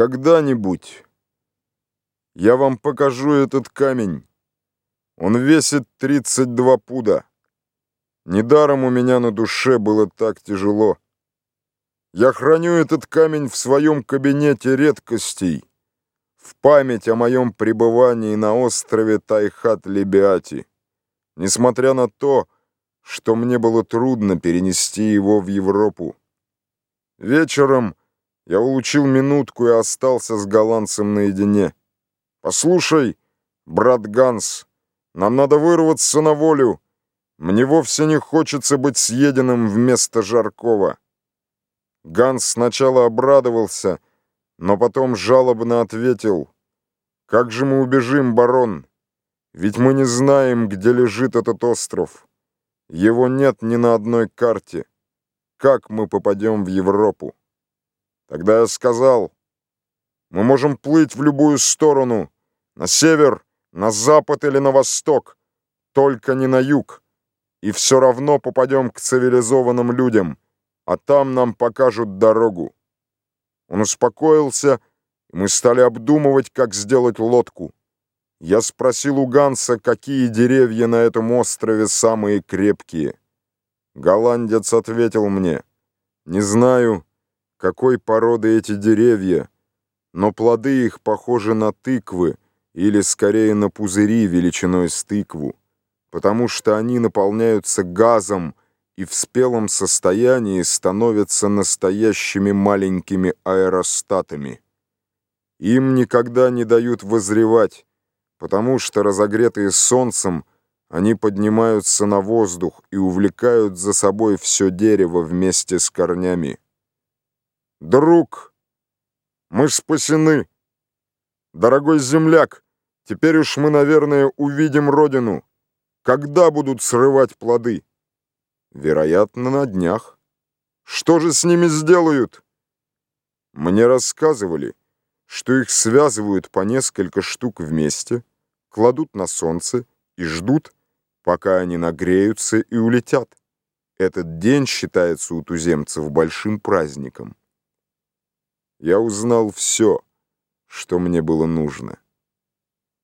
Когда-нибудь я вам покажу этот камень. Он весит 32 пуда. Недаром у меня на душе было так тяжело. Я храню этот камень в своем кабинете редкостей, в память о моем пребывании на острове Тайхат-Лебиати, несмотря на то, что мне было трудно перенести его в Европу. Вечером я улучил минутку и остался с голландцем наедине. «Послушай, брат Ганс, нам надо вырваться на волю. Мне вовсе не хочется быть съеденным вместо Жаркова». Ганс сначала обрадовался, но потом жалобно ответил. «Как же мы убежим, барон? Ведь мы не знаем, где лежит этот остров. Его нет ни на одной карте. Как мы попадем в Европу?» Тогда я сказал, мы можем плыть в любую сторону, на север, на запад или на восток, только не на юг, и все равно попадем к цивилизованным людям, а там нам покажут дорогу. Он успокоился, и мы стали обдумывать, как сделать лодку. Я спросил у Ганса, какие деревья на этом острове самые крепкие. Голландец ответил мне, «Не знаю, какой породы эти деревья, но плоды их похожи на тыквы или скорее на пузыри величиной с тыкву, потому что они наполняются газом и в спелом состоянии становятся настоящими маленькими аэростатами. Им никогда не дают возревать, потому что, разогретые солнцем, они поднимаются на воздух и увлекают за собой все дерево вместе с корнями. Друг, мы спасены. Дорогой земляк, теперь уж мы, наверное, увидим родину. Когда будут срывать плоды? Вероятно, на днях. Что же с ними сделают? Мне рассказывали, что их связывают по несколько штук вместе, кладут на солнце и ждут, пока они нагреются и улетят. Этот день считается у туземцев большим праздником я узнал все, что мне было нужно.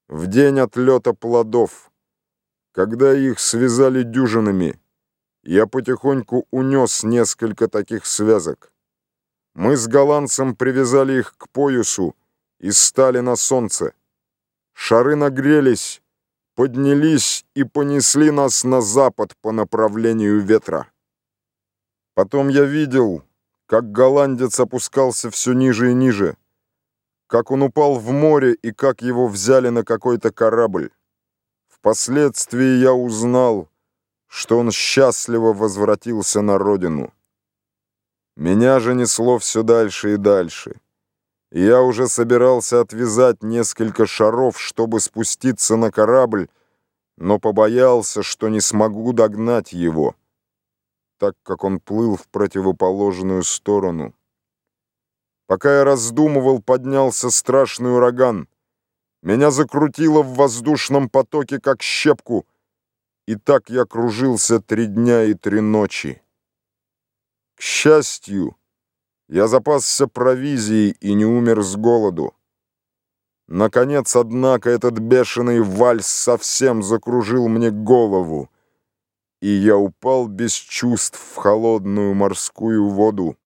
В день отлета плодов, когда их связали дюжинами, я потихоньку унес несколько таких связок. Мы с голландцем привязали их к поясу и стали на солнце. Шары нагрелись, поднялись и понесли нас на запад по направлению ветра. Потом я видел, как голландец опускался все ниже и ниже, как он упал в море и как его взяли на какой-то корабль. Впоследствии я узнал, что он счастливо возвратился на родину. Меня же несло все дальше и дальше. Я уже собирался отвязать несколько шаров, чтобы спуститься на корабль, но побоялся, что не смогу догнать его так как он плыл в противоположную сторону. Пока я раздумывал, поднялся страшный ураган. Меня закрутило в воздушном потоке, как щепку, и так я кружился три дня и три ночи. К счастью, я запасся провизией и не умер с голоду. Наконец, однако, этот бешеный вальс совсем закружил мне голову, и я упал без чувств в холодную морскую воду.